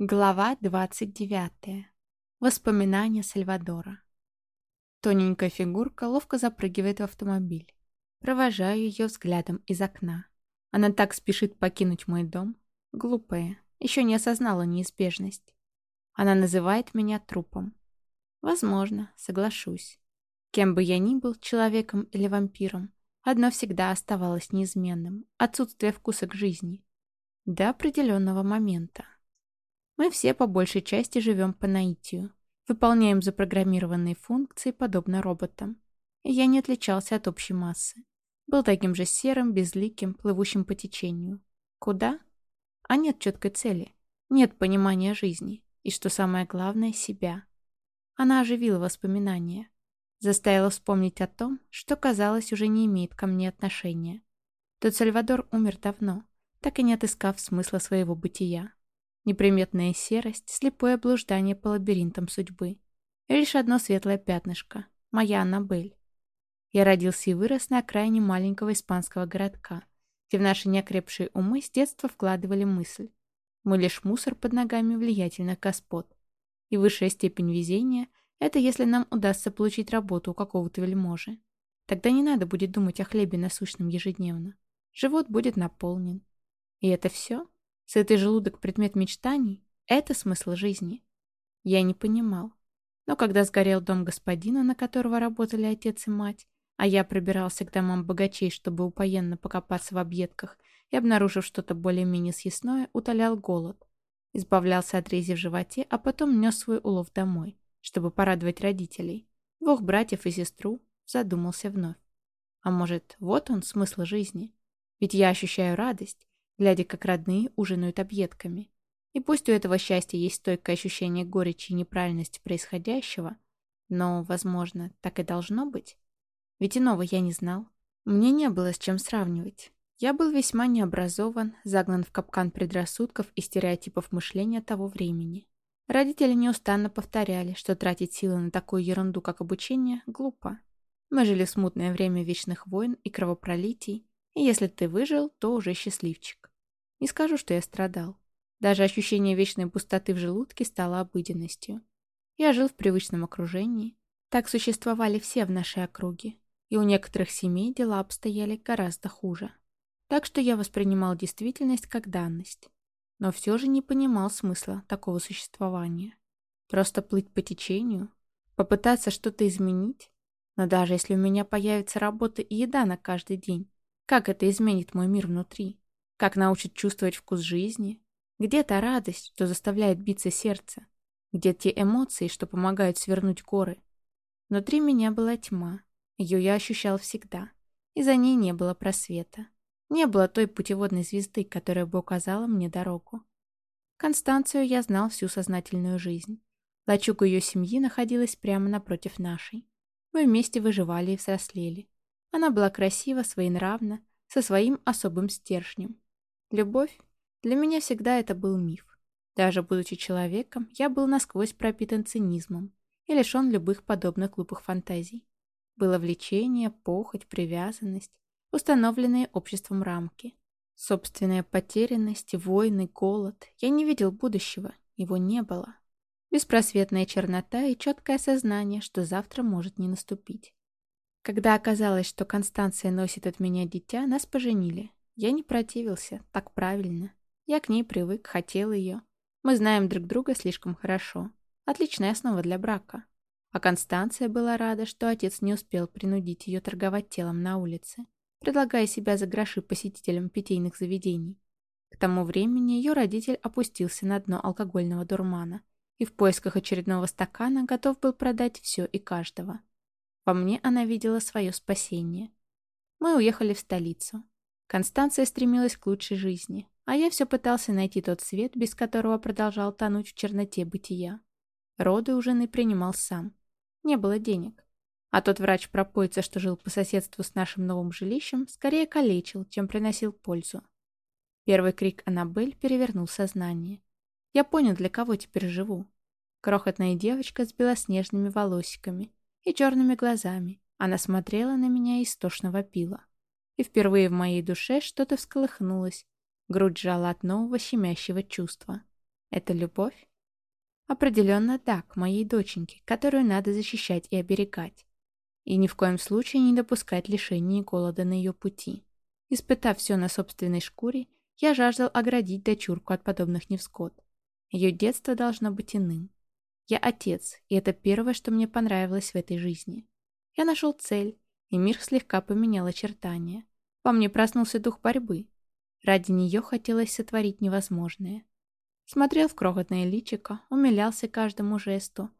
Глава 29. Воспоминания Сальвадора. Тоненькая фигурка ловко запрыгивает в автомобиль. Провожаю ее взглядом из окна. Она так спешит покинуть мой дом. Глупая, еще не осознала неизбежность. Она называет меня трупом. Возможно, соглашусь. Кем бы я ни был, человеком или вампиром, одно всегда оставалось неизменным – отсутствие вкуса к жизни. До определенного момента. Мы все по большей части живем по наитию. Выполняем запрограммированные функции, подобно роботам. Я не отличался от общей массы. Был таким же серым, безликим, плывущим по течению. Куда? А нет четкой цели. Нет понимания жизни. И, что самое главное, себя. Она оживила воспоминания. Заставила вспомнить о том, что, казалось, уже не имеет ко мне отношения. Тот Сальвадор умер давно, так и не отыскав смысла своего бытия. Неприметная серость, слепое блуждание по лабиринтам судьбы. И лишь одно светлое пятнышко. Моя Аннабель. Я родился и вырос на окраине маленького испанского городка, где в наши неокрепшие умы с детства вкладывали мысль. Мы лишь мусор под ногами влиятельных господ. И высшая степень везения — это если нам удастся получить работу у какого-то вельможи. Тогда не надо будет думать о хлебе насущном ежедневно. Живот будет наполнен. И это все? Сытый желудок — предмет мечтаний — это смысл жизни. Я не понимал. Но когда сгорел дом господина, на которого работали отец и мать, а я пробирался к домам богачей, чтобы упоенно покопаться в объедках и, обнаружив что-то более-менее съестное, утолял голод. Избавлялся от рези в животе, а потом нес свой улов домой, чтобы порадовать родителей. Двух братьев и сестру задумался вновь. А может, вот он, смысл жизни? Ведь я ощущаю радость, глядя, как родные ужинают объедками. И пусть у этого счастья есть стойкое ощущение горечи и неправильности происходящего, но, возможно, так и должно быть. Ведь иного я не знал. Мне не было с чем сравнивать. Я был весьма необразован, загнан в капкан предрассудков и стереотипов мышления того времени. Родители неустанно повторяли, что тратить силы на такую ерунду, как обучение, глупо. Мы жили в смутное время вечных войн и кровопролитий, и если ты выжил, то уже счастливчик. Не скажу, что я страдал. Даже ощущение вечной пустоты в желудке стало обыденностью. Я жил в привычном окружении. Так существовали все в нашей округе. И у некоторых семей дела обстояли гораздо хуже. Так что я воспринимал действительность как данность. Но все же не понимал смысла такого существования. Просто плыть по течению? Попытаться что-то изменить? Но даже если у меня появится работа и еда на каждый день, как это изменит мой мир внутри? Как научит чувствовать вкус жизни? Где та радость, что заставляет биться сердце? Где те эмоции, что помогают свернуть горы? Внутри меня была тьма. Ее я ощущал всегда. И за ней не было просвета. Не было той путеводной звезды, которая бы указала мне дорогу. Констанцию я знал всю сознательную жизнь. Лачуга ее семьи находилась прямо напротив нашей. Мы вместе выживали и взрослели. Она была красива, своенравна, со своим особым стержнем. Любовь? Для меня всегда это был миф. Даже будучи человеком, я был насквозь пропитан цинизмом и лишен любых подобных глупых фантазий. Было влечение, похоть, привязанность, установленные обществом рамки. Собственная потерянность, войны, голод. Я не видел будущего, его не было. Беспросветная чернота и четкое сознание, что завтра может не наступить. Когда оказалось, что Констанция носит от меня дитя, нас поженили. Я не противился, так правильно. Я к ней привык, хотел ее. Мы знаем друг друга слишком хорошо. Отличная основа для брака. А Констанция была рада, что отец не успел принудить ее торговать телом на улице, предлагая себя за гроши посетителям питейных заведений. К тому времени ее родитель опустился на дно алкогольного дурмана и в поисках очередного стакана готов был продать все и каждого. Во мне она видела свое спасение. Мы уехали в столицу. Констанция стремилась к лучшей жизни, а я все пытался найти тот свет, без которого продолжал тонуть в черноте бытия. Роды у жены принимал сам. Не было денег. А тот врач-пропойца, что жил по соседству с нашим новым жилищем, скорее калечил, чем приносил пользу. Первый крик Аннабель перевернул сознание. Я понял, для кого теперь живу. Крохотная девочка с белоснежными волосиками, и черными глазами. Она смотрела на меня и истошно вопила. И впервые в моей душе что-то всколыхнулось. Грудь жала от нового щемящего чувства. Это любовь? Определенно да, к моей доченьке, которую надо защищать и оберегать. И ни в коем случае не допускать лишения и голода на ее пути. Испытав все на собственной шкуре, я жаждал оградить дочурку от подобных невзгод. Ее детство должно быть иным. Я отец, и это первое, что мне понравилось в этой жизни. Я нашел цель, и мир слегка поменял очертания. Во мне проснулся дух борьбы. Ради нее хотелось сотворить невозможное. Смотрел в крохотное личико, умилялся каждому жесту.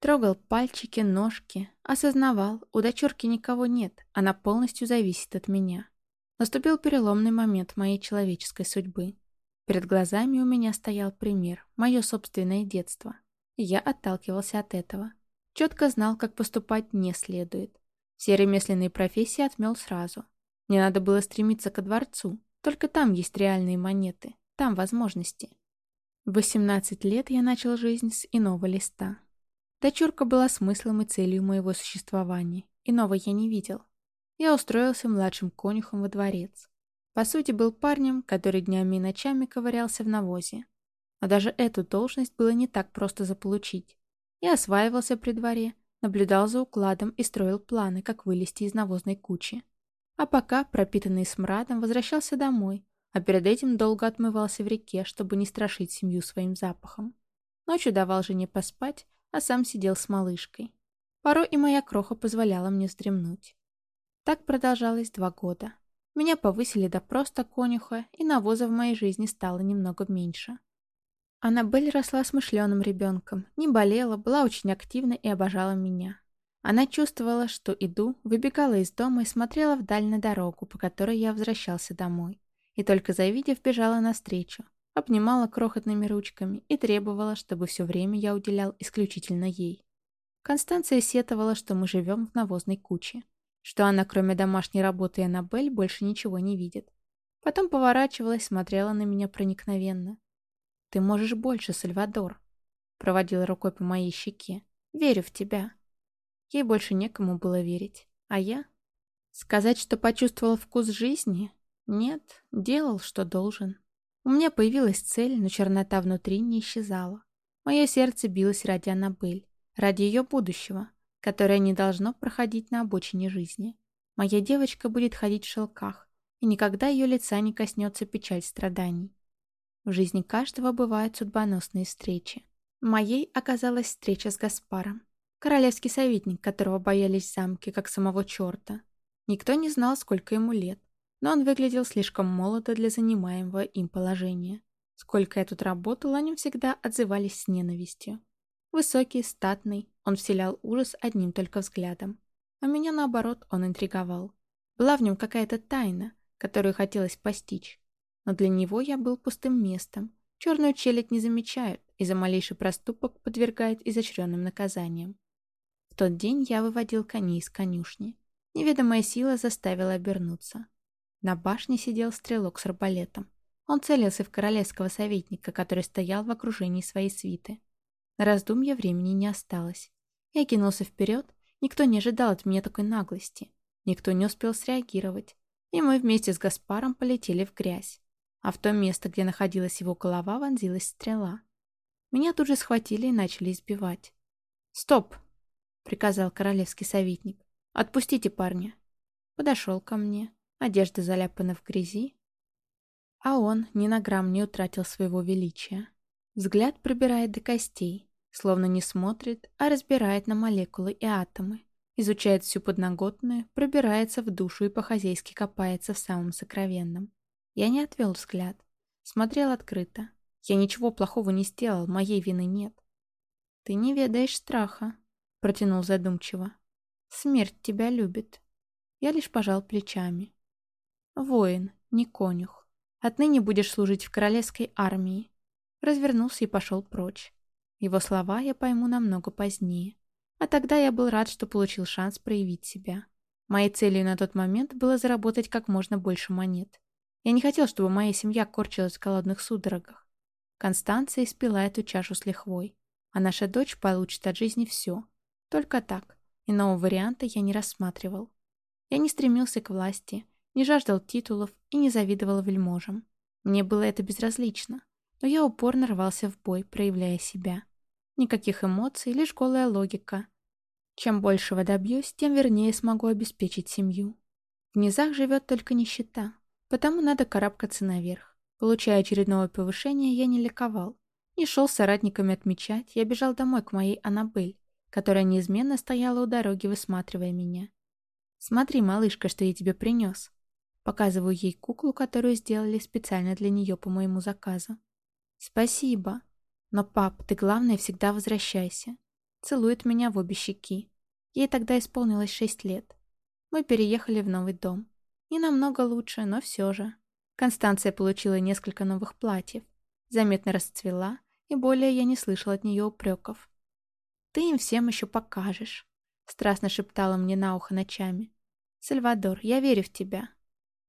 Трогал пальчики, ножки, осознавал, у дочурки никого нет, она полностью зависит от меня. Наступил переломный момент моей человеческой судьбы. Перед глазами у меня стоял пример, мое собственное детство. Я отталкивался от этого. Четко знал, как поступать не следует. Все ремесленные профессии отмел сразу. Не надо было стремиться ко дворцу. Только там есть реальные монеты, там возможности. В 18 лет я начал жизнь с иного листа. Дочурка была смыслом и целью моего существования. Иного я не видел я устроился младшим конюхом во дворец. По сути, был парнем, который днями и ночами ковырялся в навозе. Но даже эту должность было не так просто заполучить. Я осваивался при дворе, наблюдал за укладом и строил планы, как вылезти из навозной кучи. А пока, пропитанный смрадом, возвращался домой, а перед этим долго отмывался в реке, чтобы не страшить семью своим запахом. Ночью давал жене поспать, а сам сидел с малышкой. Порой и моя кроха позволяла мне вздремнуть. Так продолжалось два года. Меня повысили до просто конюха, и навоза в моей жизни стало немного меньше. Аннабель росла смышленым ребенком, не болела, была очень активна и обожала меня. Она чувствовала, что иду, выбегала из дома и смотрела вдаль на дорогу, по которой я возвращался домой. И только завидев, бежала навстречу, обнимала крохотными ручками и требовала, чтобы все время я уделял исключительно ей. Констанция сетовала, что мы живем в навозной куче что она, кроме домашней работы и Аннабель, больше ничего не видит. Потом поворачивалась, смотрела на меня проникновенно. «Ты можешь больше, Сальвадор», — проводила рукой по моей щеке. «Верю в тебя». Ей больше некому было верить. А я? Сказать, что почувствовал вкус жизни? Нет, делал, что должен. У меня появилась цель, но чернота внутри не исчезала. Мое сердце билось ради Аннабель, ради ее будущего, которое не должно проходить на обочине жизни. Моя девочка будет ходить в шелках, и никогда ее лица не коснется печаль страданий. В жизни каждого бывают судьбоносные встречи. Моей оказалась встреча с Гаспаром, королевский советник, которого боялись замки, как самого черта. Никто не знал, сколько ему лет, но он выглядел слишком молодо для занимаемого им положения. Сколько я тут работал, о нем всегда отзывались с ненавистью. Высокий, статный, он вселял ужас одним только взглядом. А меня, наоборот, он интриговал. Была в нем какая-то тайна, которую хотелось постичь. Но для него я был пустым местом. Черную челядь не замечают и за малейший проступок подвергают изощренным наказаниям. В тот день я выводил коней из конюшни. Неведомая сила заставила обернуться. На башне сидел стрелок с арбалетом. Он целился в королевского советника, который стоял в окружении своей свиты. На раздумья времени не осталось. Я кинулся вперед, никто не ожидал от меня такой наглости. Никто не успел среагировать. И мы вместе с Гаспаром полетели в грязь. А в то место, где находилась его голова, вонзилась стрела. Меня тут же схватили и начали избивать. «Стоп!» — приказал королевский советник. «Отпустите парня!» Подошел ко мне. Одежда заляпана в грязи. А он ни на грамм не утратил своего величия. Взгляд пробирает до костей, Словно не смотрит, а разбирает на молекулы и атомы. Изучает всю подноготную, пробирается в душу и по-хозяйски копается в самом сокровенном. Я не отвел взгляд. Смотрел открыто. Я ничего плохого не сделал, моей вины нет. «Ты не ведаешь страха», — протянул задумчиво. «Смерть тебя любит». Я лишь пожал плечами. «Воин, не конюх. Отныне будешь служить в королевской армии». Развернулся и пошел прочь. Его слова я пойму намного позднее. А тогда я был рад, что получил шанс проявить себя. Моей целью на тот момент было заработать как можно больше монет. Я не хотел, чтобы моя семья корчилась в голодных судорогах. Констанция испила эту чашу с лихвой, а наша дочь получит от жизни все. Только так. Иного варианта я не рассматривал. Я не стремился к власти, не жаждал титулов и не завидовал вельможам. Мне было это безразлично. но я упорно рвался в бой, проявляя себя. Никаких эмоций, лишь голая логика. Чем большего добьюсь, тем вернее смогу обеспечить семью. В низах живет только нищета, потому надо карабкаться наверх. Получая очередное повышение, я не ликовал. Не шел с соратниками отмечать, я бежал домой к моей Аннабель, которая неизменно стояла у дороги, высматривая меня. «Смотри, малышка, что я тебе принес». Показываю ей куклу, которую сделали специально для нее по моему заказу. «Спасибо. Но, пап, ты, главное, всегда возвращайся». Целует меня в обе щеки. Ей тогда исполнилось шесть лет. Мы переехали в новый дом. Не намного лучше, но все же. Констанция получила несколько новых платьев. Заметно расцвела, и более я не слышал от нее упреков. «Ты им всем еще покажешь», — страстно шептала мне на ухо ночами. «Сальвадор, я верю в тебя».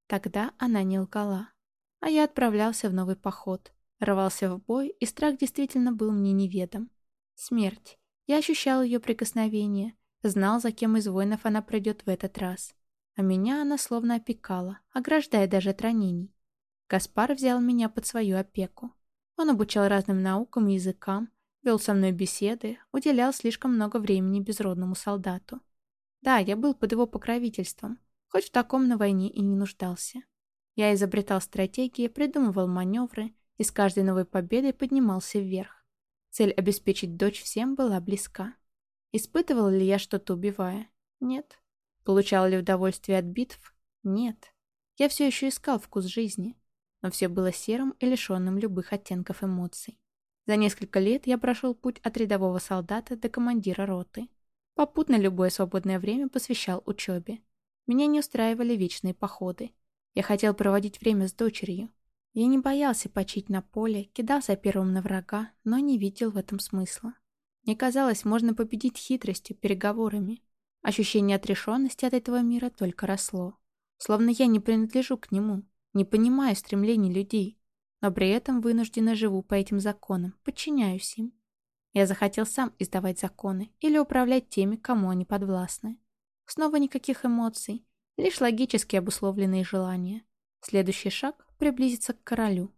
Тогда она не лгала. А я отправлялся в новый поход, рвался в бой, и страх действительно был мне неведом. Смерть. Я ощущал ее прикосновение, знал, за кем из воинов она пройдет в этот раз. А меня она словно опекала, ограждая даже от ранений. Гаспар взял меня под свою опеку. Он обучал разным наукам и языкам, вел со мной беседы, уделял слишком много времени безродному солдату. Да, я был под его покровительством, хоть в таком на войне и не нуждался. Я изобретал стратегии, придумывал маневры и с каждой новой победой поднимался вверх. Цель обеспечить дочь всем была близка. Испытывал ли я что-то убивая? Нет. Получал ли удовольствие от битв? Нет. Я все еще искал вкус жизни, но все было серым и лишенным любых оттенков эмоций. За несколько лет я прошел путь от рядового солдата до командира роты. Попутно любое свободное время посвящал учебе. Меня не устраивали вечные походы. Я хотел проводить время с дочерью. Я не боялся почить на поле, кидался первым на врага, но не видел в этом смысла. Мне казалось, можно победить хитростью, переговорами. Ощущение отрешенности от этого мира только росло. Словно я не принадлежу к нему, не понимаю стремлений людей но при этом вынужденно живу по этим законам, подчиняюсь им. Я захотел сам издавать законы или управлять теми, кому они подвластны. Снова никаких эмоций, лишь логически обусловленные желания. Следующий шаг — приблизиться к королю.